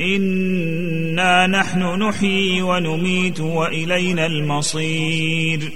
انا نحن نحيي ونميت والينا المصير